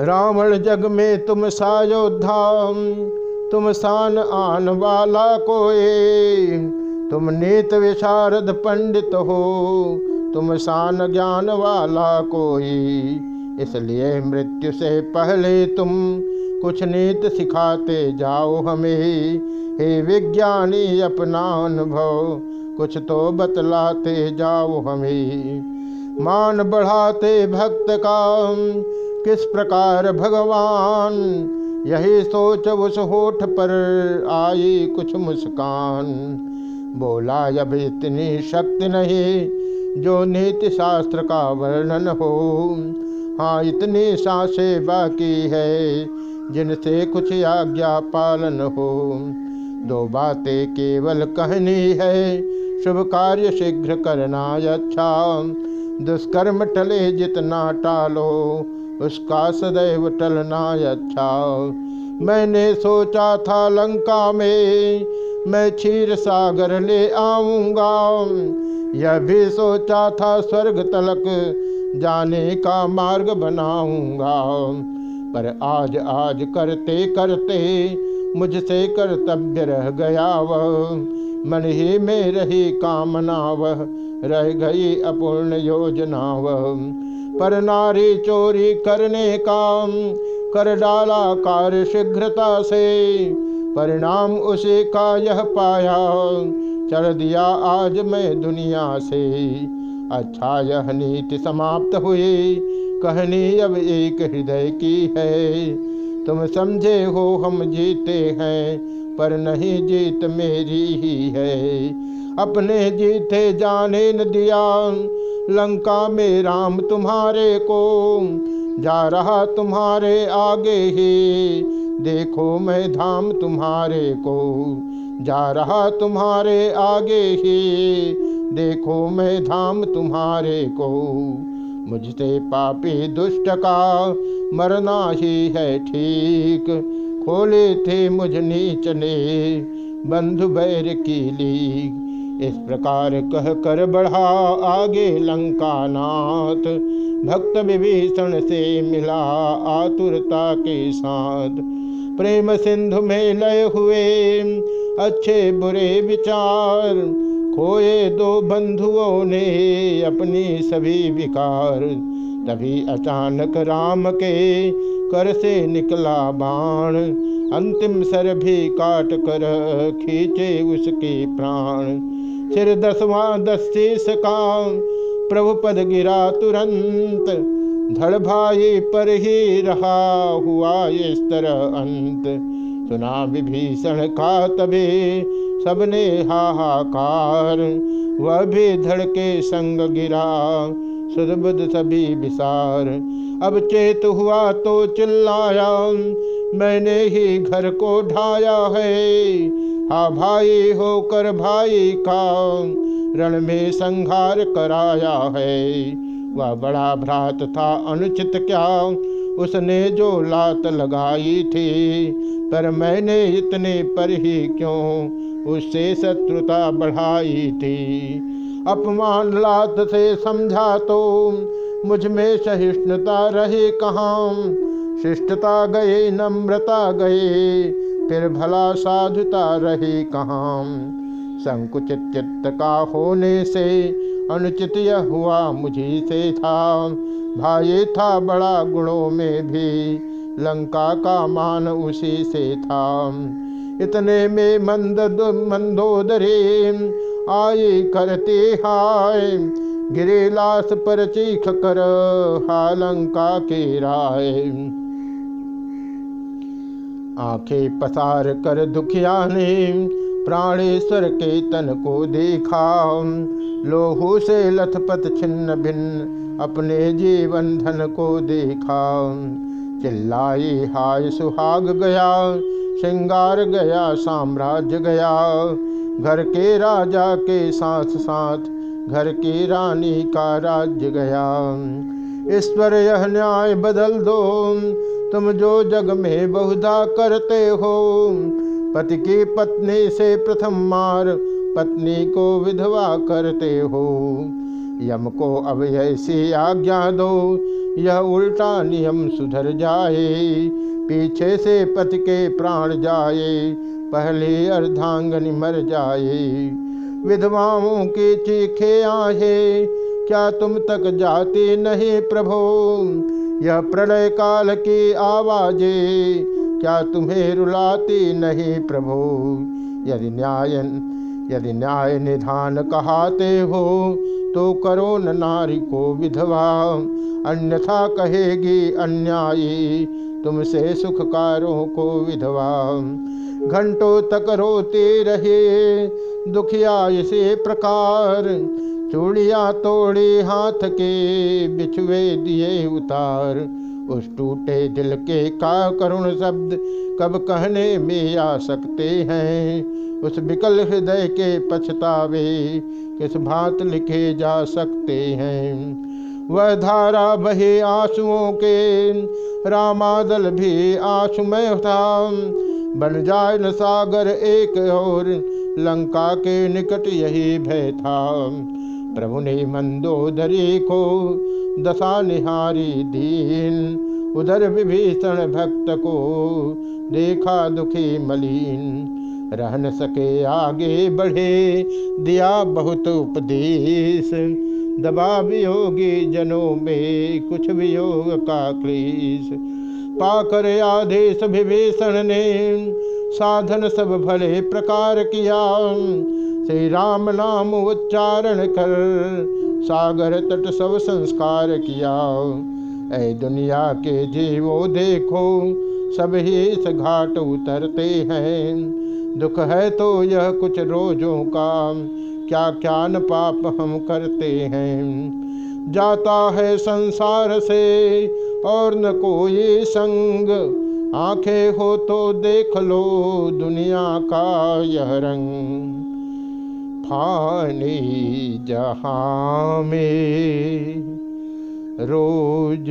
रावण जग में तुम सायोद्धा, तुम सान आन वाला कोए, तुम नीत विशारद पंडित हो, तुम शान ज्ञान वाला कोई इसलिए मृत्यु से पहले तुम कुछ नीत सिखाते जाओ हमें। हे विज्ञानी, अपना अनुभव कुछ तो बतलाते जाओ हमें। मान बढ़ाते भक्त का, किस प्रकार भगवान? यही सोच उस होठ पर आई कुछ मुस्कान। बोला, अब इतनी शक्ति नहीं, जो नीति शास्त्र का वर्णन हो। हाँ इतनी साँसें बाकी है, जिनसे कुछ आज्ञा पालन हो। दो बातें केवल कहनी है शुभ कार्य शीघ्र करना अच्छा दुष्कर्म टले जितना टालो उसका सदैव टलना अच्छा मैंने सोचा था लंका में, मैं क्षीर सागर ले आऊँगा। यह भी सोचा था स्वर्ग तलक, जाने का मार्ग बनाऊँगा। पर आज आज करते करते, मुझसे कर्तव्य रह गया वह। मन ही में रही कामना वह रह गई अपूर्ण योजना वह पर नारी चोरी करने का कर डाला कार्य शीघ्रता से, परिणाम उसे का यह पाया। चढ़ दिया आज मैं दुनिया से। अच्छा यह नीति समाप्त हुई, कहनी अब एक हृदय की है। तुम समझे हो हम जीते हैं, पर नहीं जीत मेरी ही है। अपने जीते जाने न दिया, लंका में राम तुम्हारे को। जा रहा तुम्हारे आगे ही, देखो मैं धाम तुम्हारे को। जा रहा तुम्हारे आगे ही, देखो मैं धाम तुम्हारे को। मुझसे पापी दुष्ट का मरना ही है ठीक। खोले थे मुझ नीच ने बंधु बैर की लीग। इस प्रकार कह कर बढ़ा आगे लंका नाथ भक्त विभीषण से मिला आतुरता के साथ। प्रेम सिंधु में लय हुए अच्छे बुरे विचार। खोए दो बंधुओं ने अपनी सभी विकार। तभी अचानक राम के कर से निकला बाण। अंतिम सर भी काट कर खींचे उसके प्राण। सिर दसवां दस शीस का प्रभु पद गिरा तुरंत। धड़ भाई पर ही रहा हुआ इस तरह अंत। सुना विभीषण का तबे सबने हाहाकार। वह भी धड़ के संग गिरा सुदबुद सभी विसार अब चेत हुआ तो चिल्लाया, मैंने ही घर को ढाया है, हा भाई होकर भाई का रण में संहार कराया है। वह बड़ा भ्रात था, अनुचित क्या उसने जो लात लगाई थी, पर मैंने इतने पर ही क्यों उससे शत्रुता बढ़ाई थी? अपमान लात से समझा तो मुझमें सहिष्णुता रहे कहाँ? शिष्टता गए नम्रता गए फिर भला साधुता रहे कहाँ? संकुचित चित्त का होने से अनुचित यह हुआ मुझे से था भाई था बड़ा गुणों में भी, लंका का मान उसी से था इतने में मंद मंदोदरे आए करते हाय। गिरे लाश पर चीख कर हालंका के राय। आँखें पसार कर दुखिया ने प्राणेश्वर के तन को देखा। लोहू से लथपथ छिन्न भिन्न अपने जीवन धन को देखा। चिल्लाई हाय सुहाग गया, श्रृंगार गया, साम्राज्य गया। घर के राजा के साथ साथ घर की रानी का राज्य गया। ईश्वर, यह न्याय बदल दो। तुम जो जग में बहुधा करते हो पति की पत्नी से प्रथम मार पत्नी को विधवा करते हो। यम को अब ऐसी आज्ञा दो, यह उल्टा नियम सुधर जाए। पीछे से पति के प्राण जाए, पहले अर्धांगनी मर जाए। विधवाओं के चीखे आहे, क्या तुम तक जाते नहीं प्रभो? यह प्रलय काल की आवाजे क्या तुम्हें रुलाती नहीं प्रभु? यदि न्याय यदि न्याय निधान कहाते हो तो करो न नारी को विधवा। अन्यथा कहेगी अन्यायी, तुमसे सुखकारों को विधवा। घंटों तक रोते रहे, दुखिया इसे प्रकार। चूड़िया तोड़े हाथ के बिछुए दिए उतार। उस टूटे दिल के का करुण शब्द कब कहने में आ सकते हैं? उस विकल हृदय के पछतावे किस भांत लिखे जा सकते हैं? वह धारा बहे आंसुओं के, रामादल भी आंसुमय था। बन जाए न सागर एक और, लंका के निकट यही भय था। प्रभु ने मंदोदरी को दशा निहारी दीन। उधर विभीषण भक्त को देखा दुखी मलिन। रह न सके आगे बढ़े, दिया बहुत उपदेश। दबा वियोगी जनों में कुछ भी वियोग का क्लेश। पाकर आदेश विभीषण ने साधन सब भले प्रकार किया। श्री राम नाम उच्चारण कर, सागर तट सब संस्कार किया। ऐ दुनिया के जीवो देखो, सब ही इस घाट उतरते हैं। दुख है तो यह कुछ रोजों का, क्या क्या न पाप हम करते हैं। जाता है संसार से और न कोई संग आँखें हो तो देख लो दुनिया का यह रंग। फानी जहाँ में रोज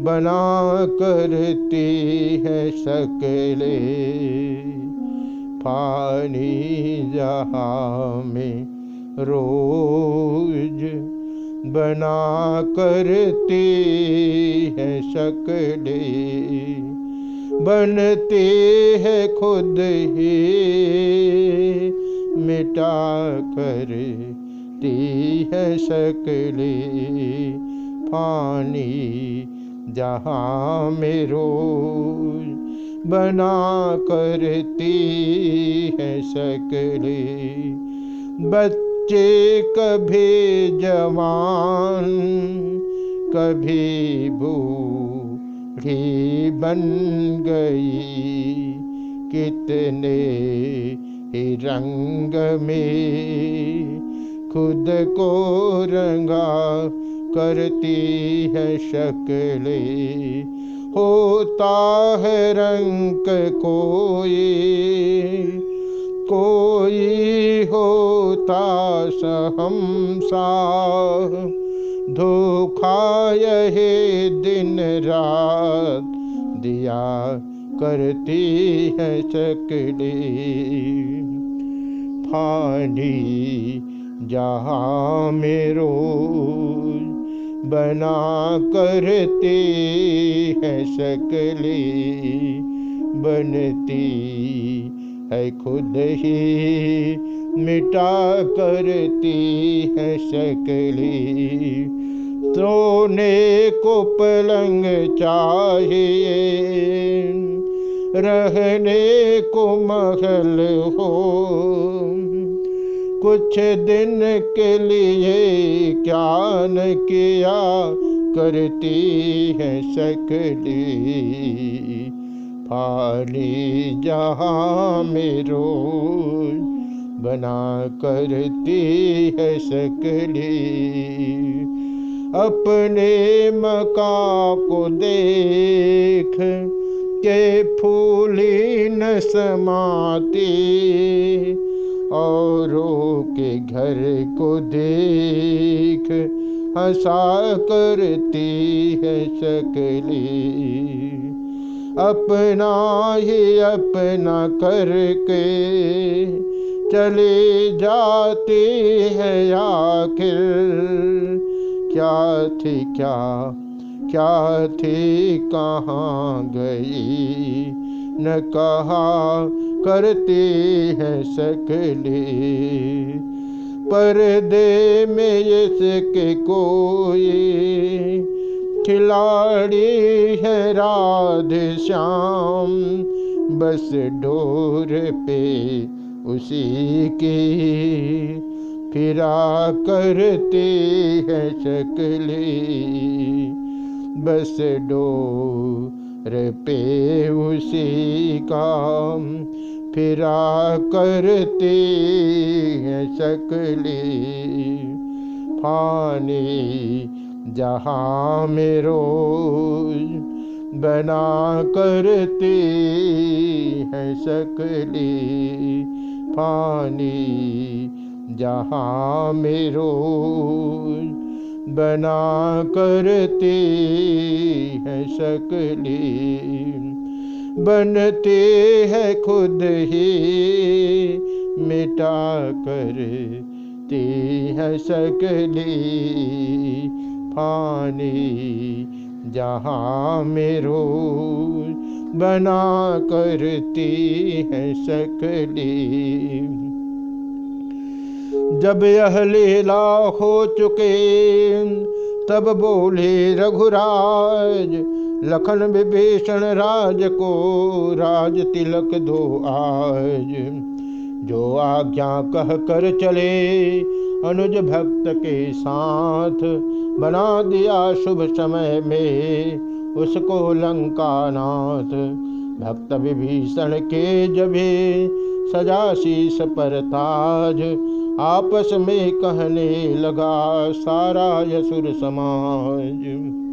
बना करती है सकले फानी जहाँ में रोज बना करती है शकले। बनते है खुद ही। मिटा कर ती है शकले। फानी जहाँ में रोज बना करती है शकले। बच्चे कभी जवान, कभी बूढ़ी बन गई। कितने ही रंग में खुद को रंगा करती है शक्ले। होता है रंग कोई कोई होता सहमसा। धोखा यही दिन रात, दिया करती है चकड़ी फानी जहाँ मेरो बना करती है शकली बनती है खुद ही, मिटा करती है शकली सोने को पलंग चाहिए रहने को महल हो। कुछ दिन के लिए क्या न किया करती है शकली फाली जहाँ मेरो बना करती है सकली। अपने मका को देख के फूली न समाती औरों के घर को देख हंसा करती है शकली। अपना ही अपना करके चले जाती है आखिर। क्या थी, क्या क्या थी, कहाँ गई? न कहा करती है सकले पर्दे में इसके कोई खिलाड़ी है राध श्याम। बस डोर पे उसी की फिरा करते हैं शक्ले। बस डोर पे उसी काम फिरा करते हैं शक्ले। फानी जहाँ में रोज बना करते हैं शक्ले। फानी जहाँ मेरो बना करते हैं सकली बनते हैं खुद ही, मिटा करते हैं सकली फानी जहाँ मेरो बना करती है शक्ले। जब यह लीला हो चुके, तब बोले रघुराज, लखन विभीषण राज को राज तिलक दो आज। जो आज्ञा कह कर चले, अनुज भक्त के साथ बना दिया शुभ समय में उसको लंका नाथ भक्त विभीषण के जबे सजा शीस पर ताज आपस में कहने लगा सारा यसुर समाज।